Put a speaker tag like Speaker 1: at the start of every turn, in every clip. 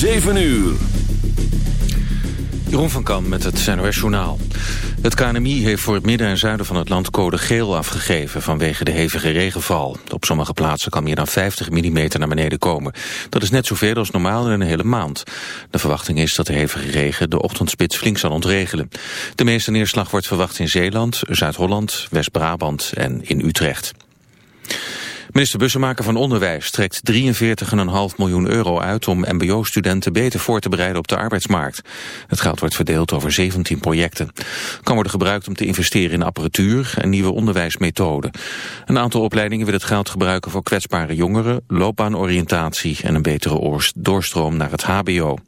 Speaker 1: 7 uur.
Speaker 2: Jeroen van Kam met het NOS Journaal. Het KNMI heeft voor het midden en zuiden van het land code geel afgegeven vanwege de hevige regenval. Op sommige plaatsen kan meer dan 50 mm naar beneden komen. Dat is net zoveel als normaal in een hele maand. De verwachting is dat de hevige regen de ochtendspits flink zal ontregelen. De meeste neerslag wordt verwacht in Zeeland, Zuid-Holland, West-Brabant en in Utrecht. Minister Bussemaker van Onderwijs trekt 43,5 miljoen euro uit om mbo-studenten beter voor te bereiden op de arbeidsmarkt. Het geld wordt verdeeld over 17 projecten. Kan worden gebruikt om te investeren in apparatuur en nieuwe onderwijsmethoden. Een aantal opleidingen wil het geld gebruiken voor kwetsbare jongeren, loopbaanoriëntatie en een betere doorstroom naar het hbo.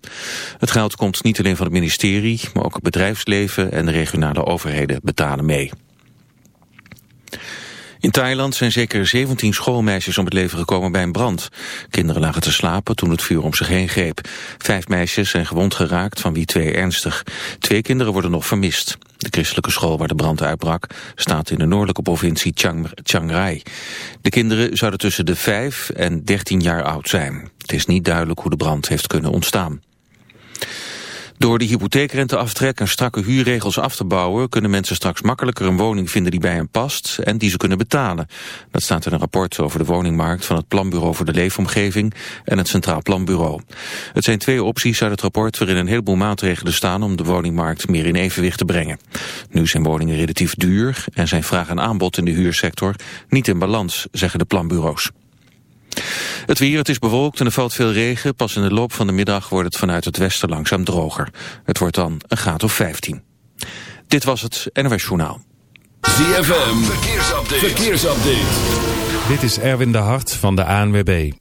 Speaker 2: Het geld komt niet alleen van het ministerie, maar ook het bedrijfsleven en de regionale overheden betalen mee. In Thailand zijn zeker 17 schoolmeisjes om het leven gekomen bij een brand. Kinderen lagen te slapen toen het vuur om zich heen greep. Vijf meisjes zijn gewond geraakt, van wie twee ernstig. Twee kinderen worden nog vermist. De christelijke school waar de brand uitbrak staat in de noordelijke provincie Chiang, Chiang Rai. De kinderen zouden tussen de 5 en 13 jaar oud zijn. Het is niet duidelijk hoe de brand heeft kunnen ontstaan. Door de hypotheekrenteaftrek en strakke huurregels af te bouwen... kunnen mensen straks makkelijker een woning vinden die bij hen past... en die ze kunnen betalen. Dat staat in een rapport over de woningmarkt... van het Planbureau voor de Leefomgeving en het Centraal Planbureau. Het zijn twee opties uit het rapport... waarin een heleboel maatregelen staan... om de woningmarkt meer in evenwicht te brengen. Nu zijn woningen relatief duur... en zijn vraag en aanbod in de huursector niet in balans, zeggen de planbureaus. Het weer, het is bewolkt en er valt veel regen. Pas in de loop van de middag wordt het vanuit het westen langzaam droger. Het wordt dan een graad of 15. Dit was het NOS Journaal.
Speaker 1: ZFM, verkeersupdate. verkeersupdate.
Speaker 3: Dit is Erwin de Hart van de ANWB.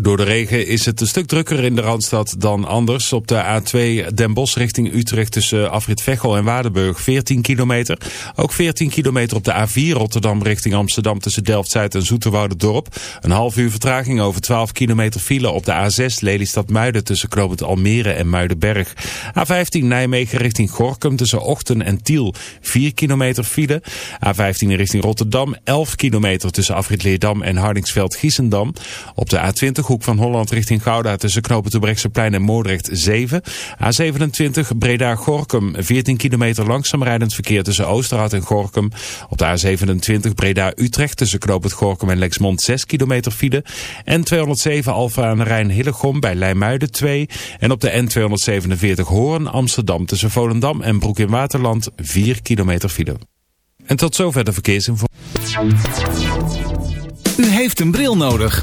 Speaker 3: Door de regen is het een stuk drukker in de Randstad dan anders. Op de A2 Den Bosch richting Utrecht tussen Afrit Veghel en Waardenburg 14 kilometer. Ook 14 kilometer op de A4 Rotterdam richting Amsterdam tussen Delft-Zuid en Dorp. Een half uur vertraging over 12 kilometer file op de A6 Lelystad-Muiden tussen Knoopend Almere en Muidenberg. A15 Nijmegen richting Gorkum tussen Ochten en Tiel 4 kilometer file. A15 richting Rotterdam 11 kilometer tussen Afrit Leerdam en Hardingsveld-Giessendam. Op de A20 hoek van Holland richting Gouda tussen knopen plein en Moordrecht 7. A27 Breda-Gorkum 14 kilometer langzaam rijdend verkeer tussen Oosterhout en Gorkum. Op de A27 Breda-Utrecht tussen knooppunt Gorkum en Lexmond 6 kilometer file. En 207 Alfa aan de Rijn Hillegom bij Leimuiden 2. En op de N247 Hoorn Amsterdam tussen Volendam en Broek in Waterland 4 kilometer file. En tot zover de verkeersinformatie.
Speaker 4: U heeft een bril nodig.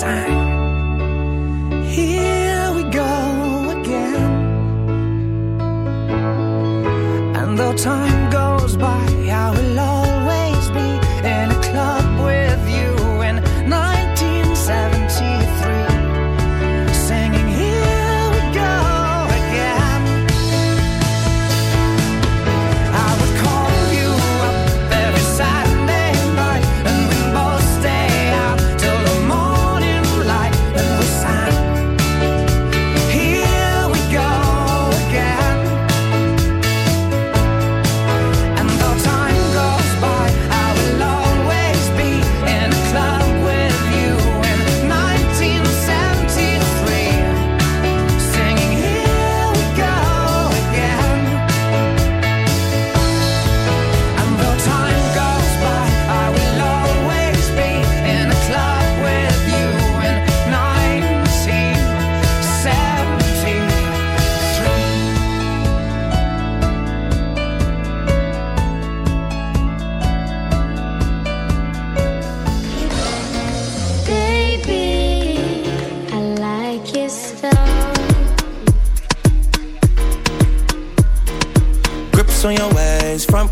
Speaker 5: sign. Here
Speaker 6: we go again. And though time goes by,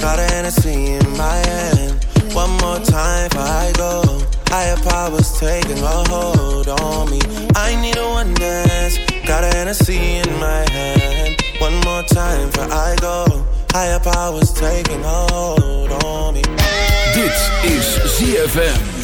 Speaker 6: Got a Hennessy in my hand. One more time before
Speaker 7: I go.
Speaker 8: Higher powers taking a hold on me. I need a one dance. Got a Hennessy in my hand. One more time before I go. Higher powers taking a hold on me. This
Speaker 1: is ZFM.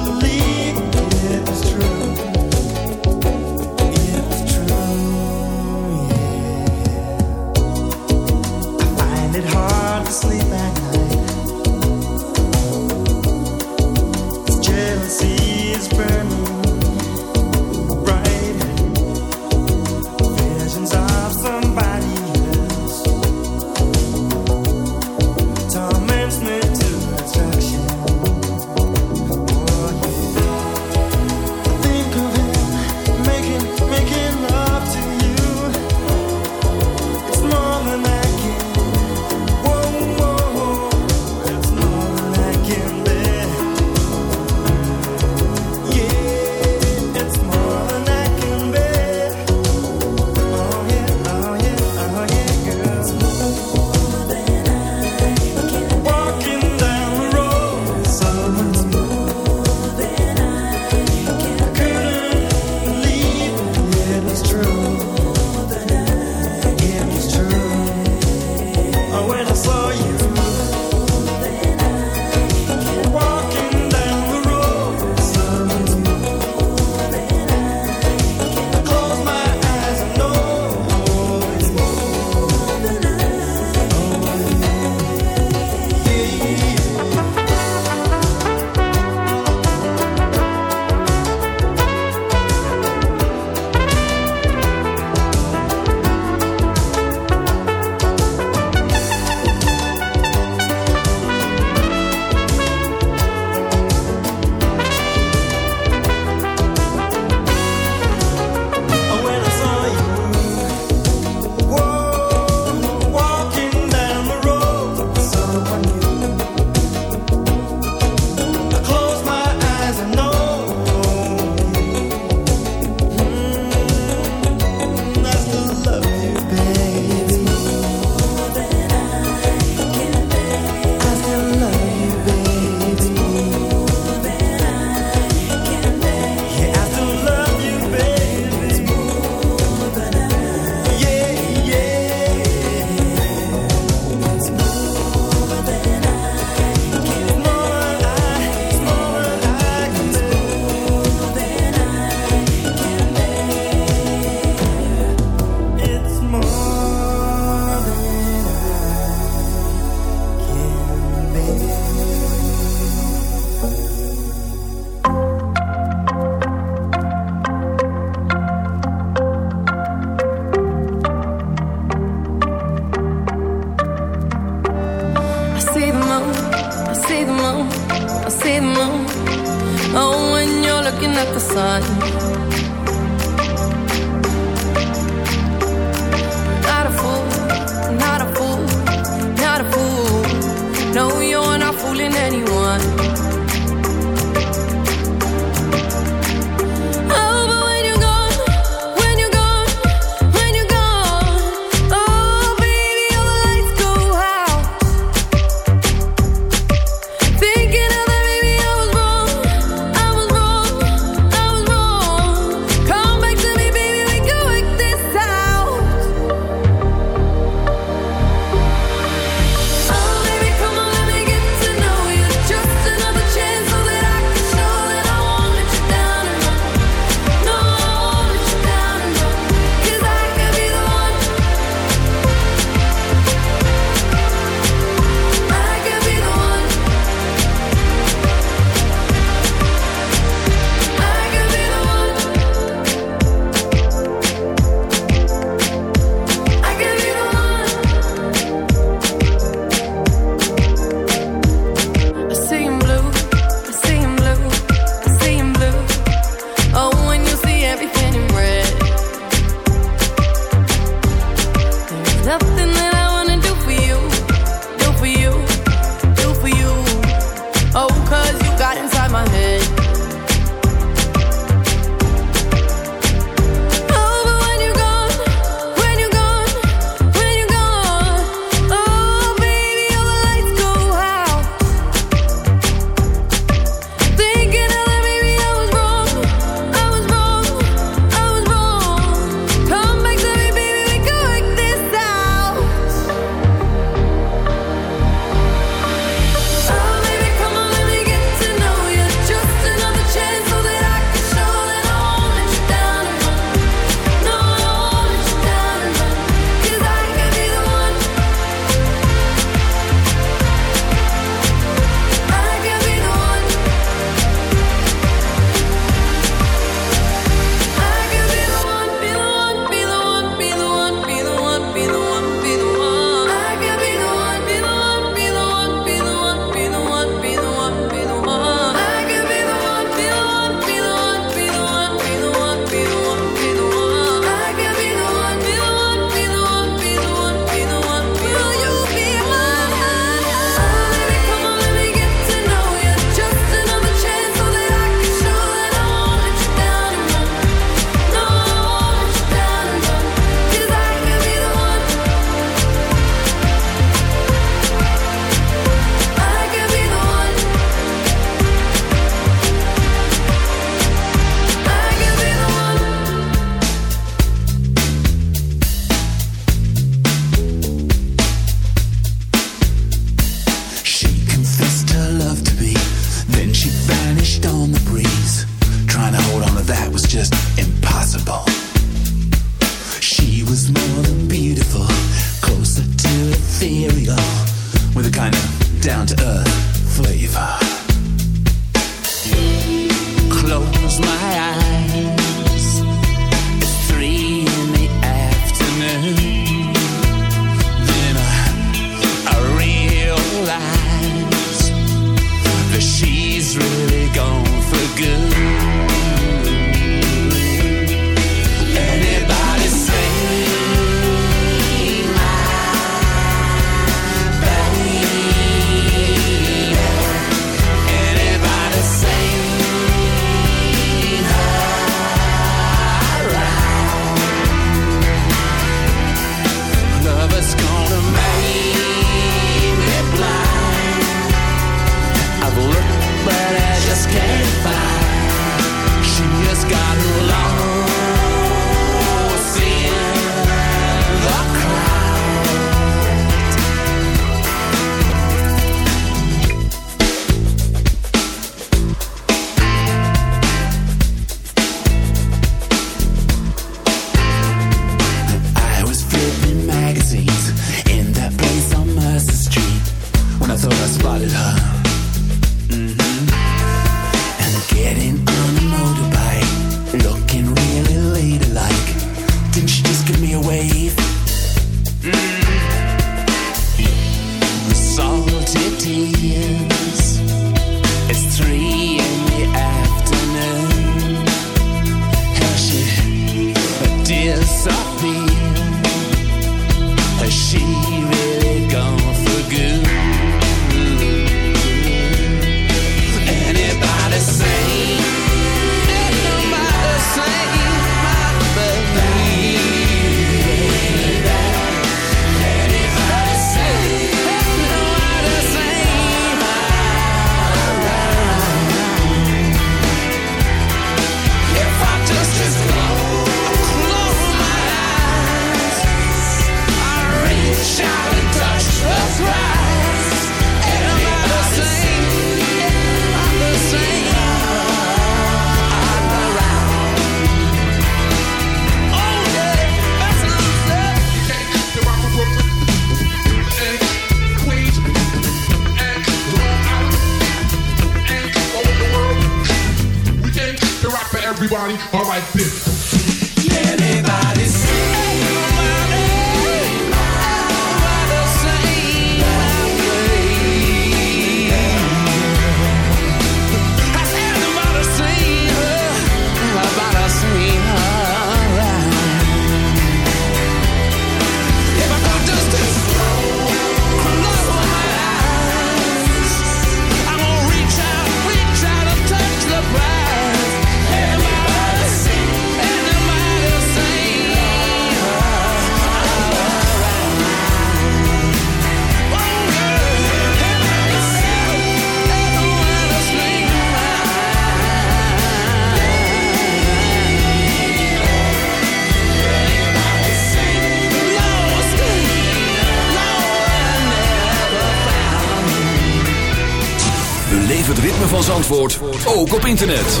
Speaker 1: Zandvoort, ook op internet.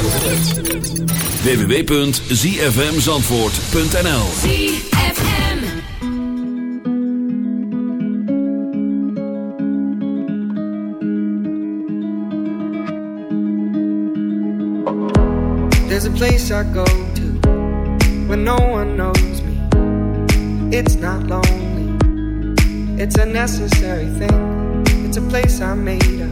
Speaker 1: www.zfmzandvoort.nl
Speaker 5: ZFM.
Speaker 9: There's a place I go to when no one knows me. It's not lonely, it's a necessary thing. It's a place I made up.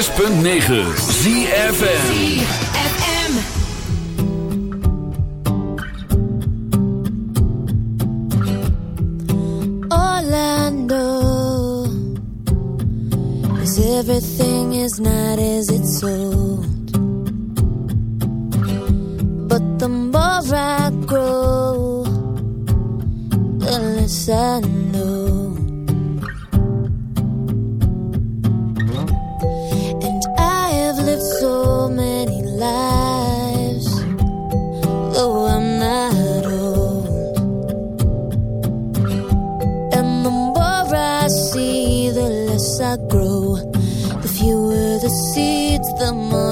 Speaker 7: 106.9 ZFN mama.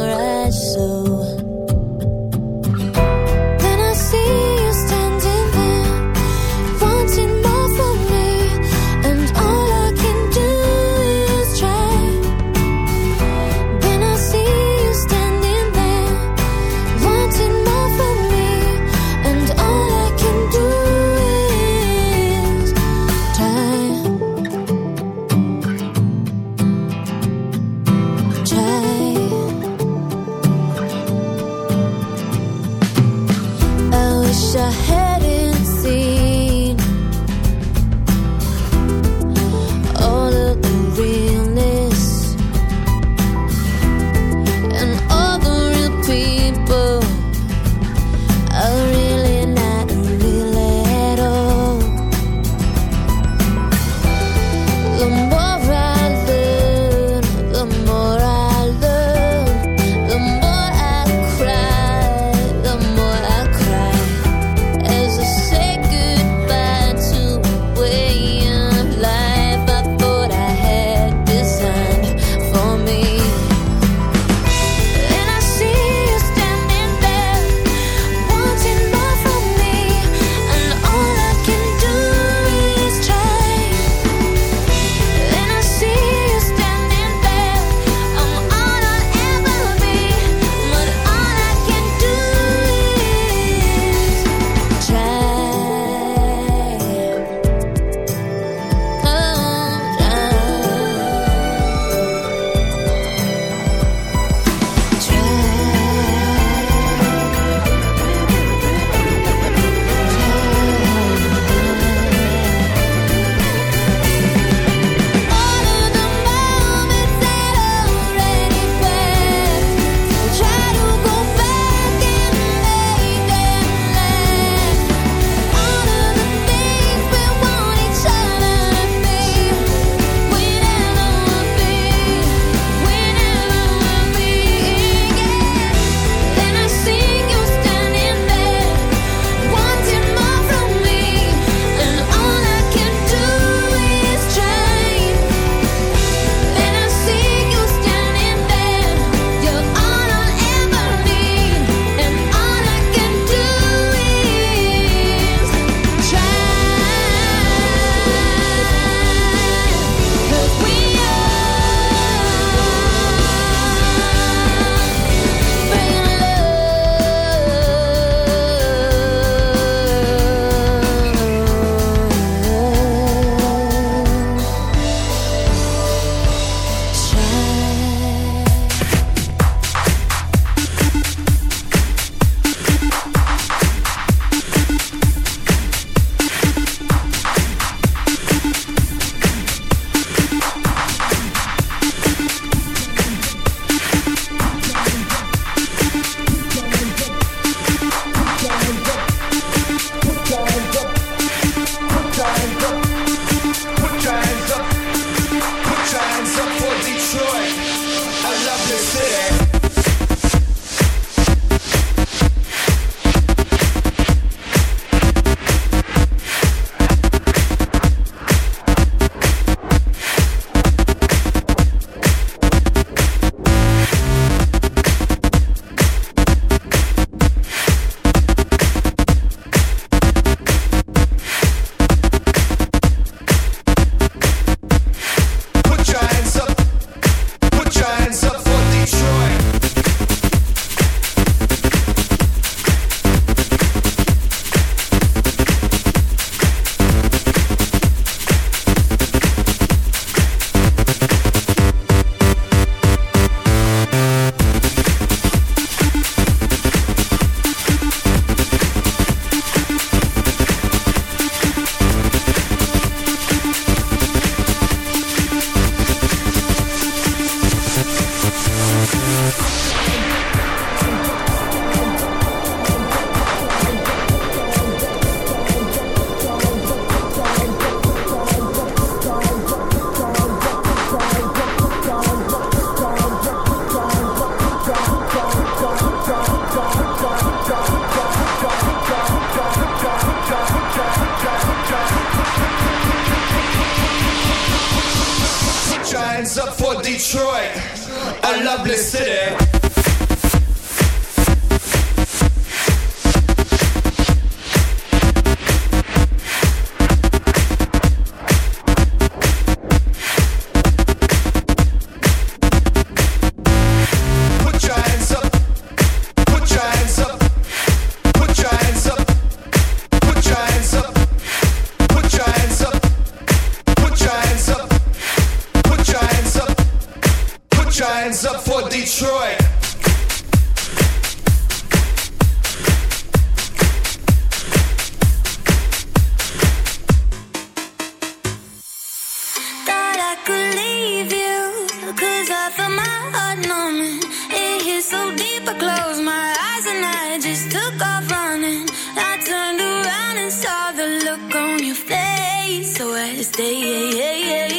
Speaker 7: day. Yeah,
Speaker 8: yeah, yeah.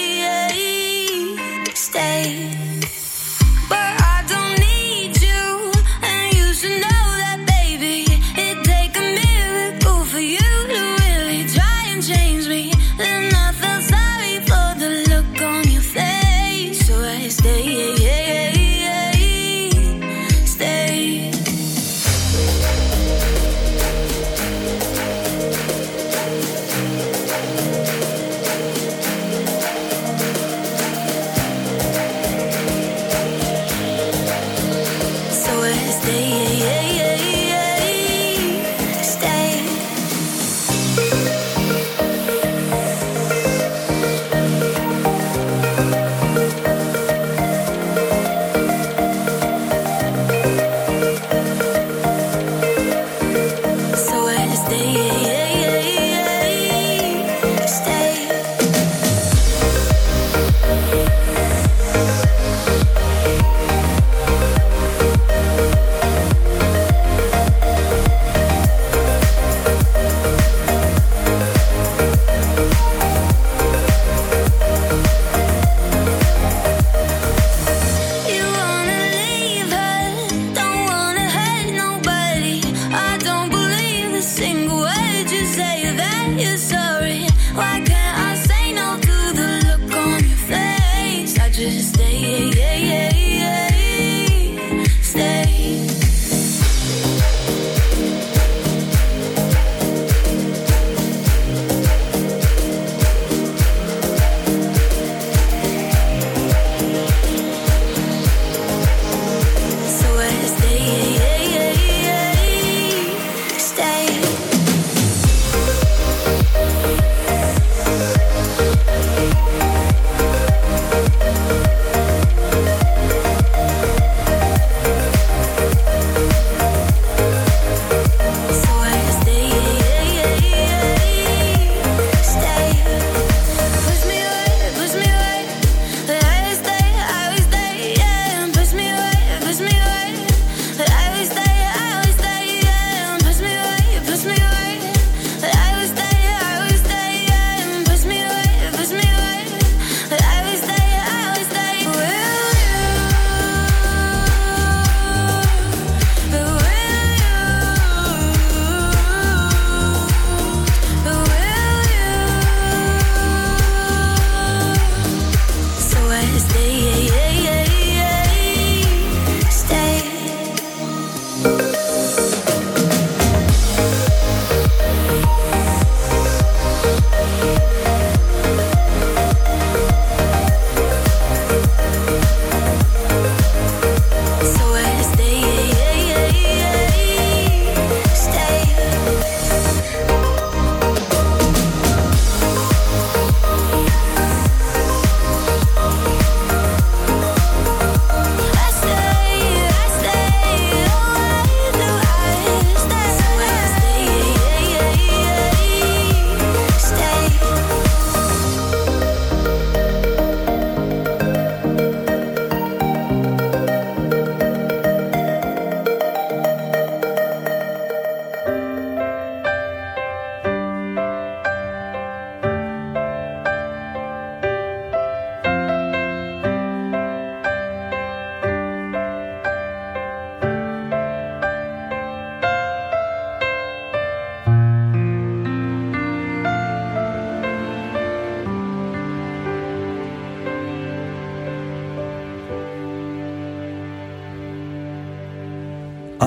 Speaker 8: stay.